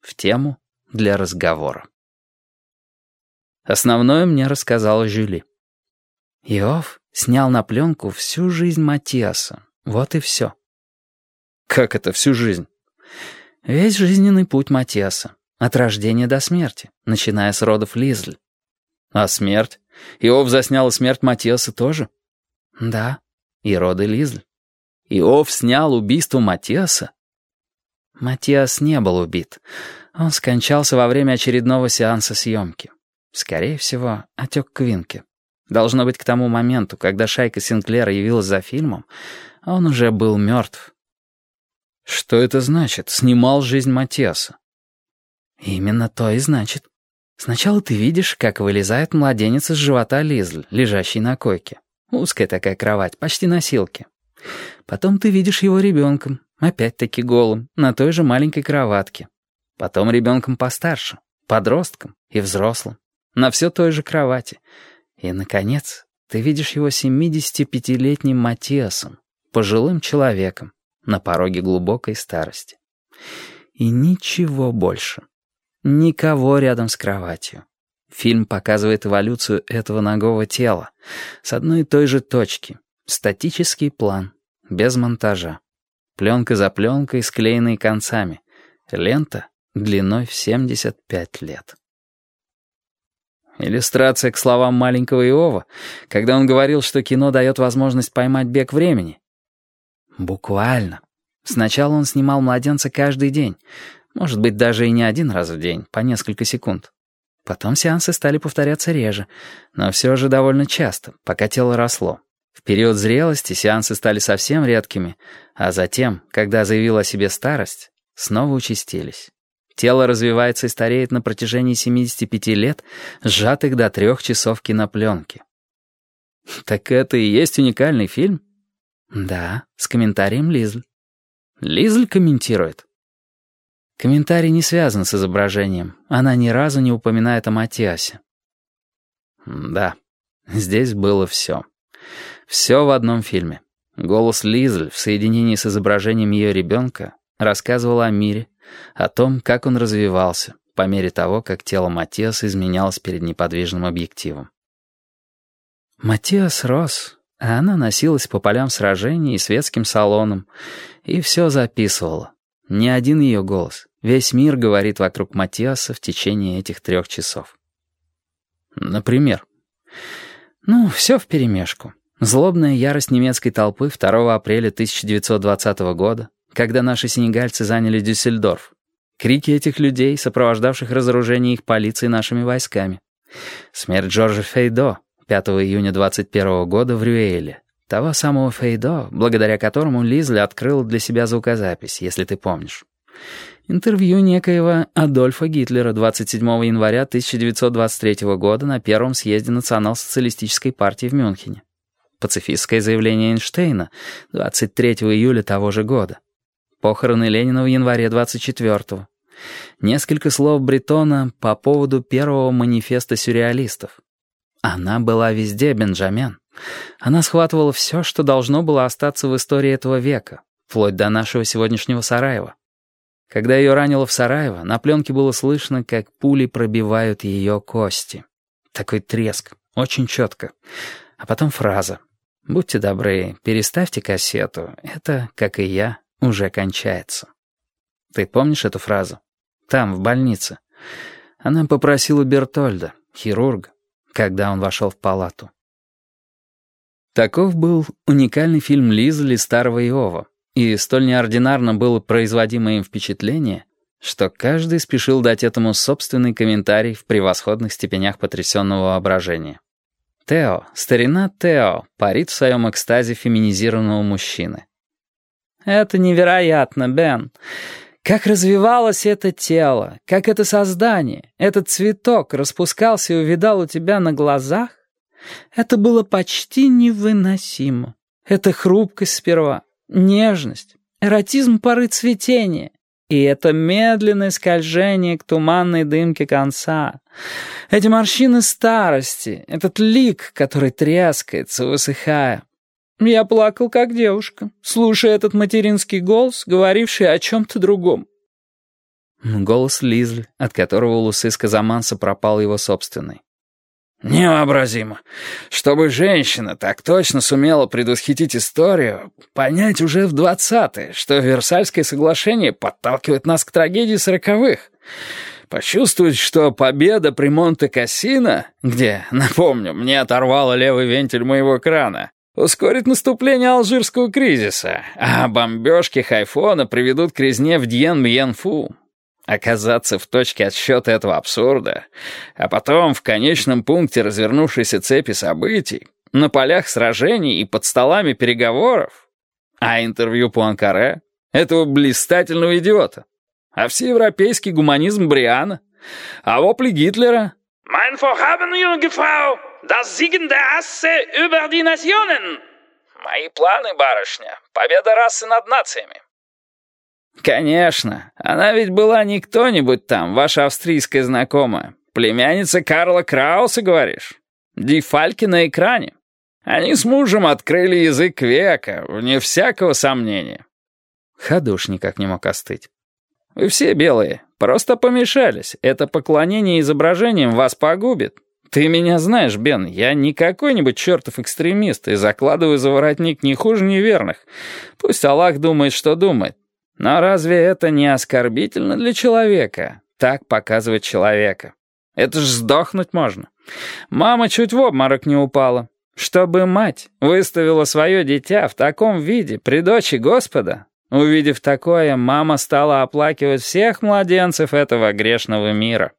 в тему для разговора. Основное мне рассказала Жюли. Иов снял на пленку всю жизнь Матиаса. Вот и все. Как это всю жизнь? Весь жизненный путь Матиаса. От рождения до смерти, начиная с родов Лизль. А смерть? Иов заснял смерть Матиаса тоже? Да, и роды Лизль. Иов снял убийство Матиаса? Матиас не был убит. Он скончался во время очередного сеанса съемки. Скорее всего, отек Квинки. Должно быть, к тому моменту, когда шайка Синклера явилась за фильмом, он уже был мертв. Что это значит? Снимал жизнь Матиаса. Именно то и значит. Сначала ты видишь, как вылезает младенец из живота Лизль, лежащий на койке. Узкая такая кровать, почти носилки. Потом ты видишь его ребенком, опять-таки голым, на той же маленькой кроватке. Потом ребенком постарше, подростком и взрослым, на все той же кровати. И, наконец, ты видишь его 75-летним Матиасом, пожилым человеком, на пороге глубокой старости. И ничего больше. Никого рядом с кроватью. Фильм показывает эволюцию этого ногого тела с одной и той же точки. Статический план, без монтажа. Пленка за пленкой, склеенные концами. Лента длиной в 75 лет. Иллюстрация к словам маленького Иова, когда он говорил, что кино дает возможность поймать бег времени. Буквально. Сначала он снимал младенца каждый день, может быть, даже и не один раз в день, по несколько секунд. Потом сеансы стали повторяться реже, но все же довольно часто, пока тело росло. В период зрелости сеансы стали совсем редкими, а затем, когда заявила о себе старость, снова участились. Тело развивается и стареет на протяжении 75 лет, сжатых до трех часов кинопленки. Так это и есть уникальный фильм? Да, с комментарием Лизль. Лизль комментирует. Комментарий не связан с изображением. Она ни разу не упоминает о Матиасе. Да, здесь было все. Все в одном фильме. Голос Лизель в соединении с изображением ее ребенка рассказывал о мире, о том, как он развивался, по мере того, как тело Матиаса изменялось перед неподвижным объективом. Матиас рос, а она носилась по полям сражений и светским салонам, и все записывала. Ни один ее голос, Весь мир говорит вокруг Матиаса в течение этих трех часов. Например? Ну, все вперемешку. Злобная ярость немецкой толпы 2 апреля 1920 года, когда наши сенегальцы заняли Дюссельдорф. Крики этих людей, сопровождавших разоружение их полиции нашими войсками. Смерть Джорджа Фейдо 5 июня 21 года в Рюэле. Того самого Фейдо, благодаря которому Лизли открыл для себя звукозапись, если ты помнишь. Интервью некоего Адольфа Гитлера 27 января 1923 года на Первом съезде Национал-социалистической партии в Мюнхене. Пацифистское заявление Эйнштейна 23 июля того же года. Похороны Ленина в январе 24-го. Несколько слов Бретона по поводу первого манифеста сюрреалистов. Она была везде, Бенджамен. Она схватывала все, что должно было остаться в истории этого века, вплоть до нашего сегодняшнего Сараева. Когда ее ранило в Сараево, на пленке было слышно, как пули пробивают ее кости. Такой треск, очень четко. А потом фраза. «Будьте добры, переставьте кассету. Это, как и я, уже кончается». Ты помнишь эту фразу? Там, в больнице. Она попросила Бертольда, хирурга, когда он вошел в палату. Таков был уникальный фильм Лизли старого Иова, и столь неординарно было производимое им впечатление, что каждый спешил дать этому собственный комментарий в превосходных степенях потрясенного воображения. Тео, старина Тео, парит в своем экстазе феминизированного мужчины. «Это невероятно, Бен. Как развивалось это тело, как это создание, этот цветок распускался и увидал у тебя на глазах. Это было почти невыносимо. Это хрупкость сперва, нежность, эротизм поры цветения. И это медленное скольжение к туманной дымке конца. Эти морщины старости, этот лик, который трескается, высыхая. Я плакал, как девушка, слушая этот материнский голос, говоривший о чем-то другом. Голос Лизль, от которого у Лусыска Заманса пропал его собственный. Невообразимо. Чтобы женщина так точно сумела предвосхитить историю, понять уже в двадцатые, что Версальское соглашение подталкивает нас к трагедии сороковых. Почувствовать, что победа при Монте-Кассино, где, напомню, мне оторвало левый вентиль моего крана, ускорит наступление алжирского кризиса, а бомбежки Хайфона приведут к резне в Дьен-Мьен-Фу. Оказаться в точке отсчета этого абсурда, а потом в конечном пункте развернувшейся цепи событий, на полях сражений и под столами переговоров, а интервью Пуанкаре — этого блистательного идиота, а всеевропейский гуманизм Бриана, а вопли Гитлера «Mein Vorhaben, junge Frau, das Siegen der Rasse über die Nationen!» «Мои планы, барышня, победа расы над нациями!» «Конечно. Она ведь была не кто-нибудь там, ваша австрийская знакомая. Племянница Карла Крауса, говоришь? Ди Фальки на экране. Они с мужем открыли язык века, вне всякого сомнения». Ходуш никак не мог остыть. «Вы все белые, просто помешались. Это поклонение изображениям вас погубит. Ты меня знаешь, Бен, я не какой-нибудь чертов экстремист и закладываю за воротник не хуже неверных. Пусть Аллах думает, что думает. Но разве это не оскорбительно для человека? Так показывать человека. Это ж сдохнуть можно. Мама чуть в обморок не упала. Чтобы мать выставила свое дитя в таком виде при дочи Господа, увидев такое, мама стала оплакивать всех младенцев этого грешного мира.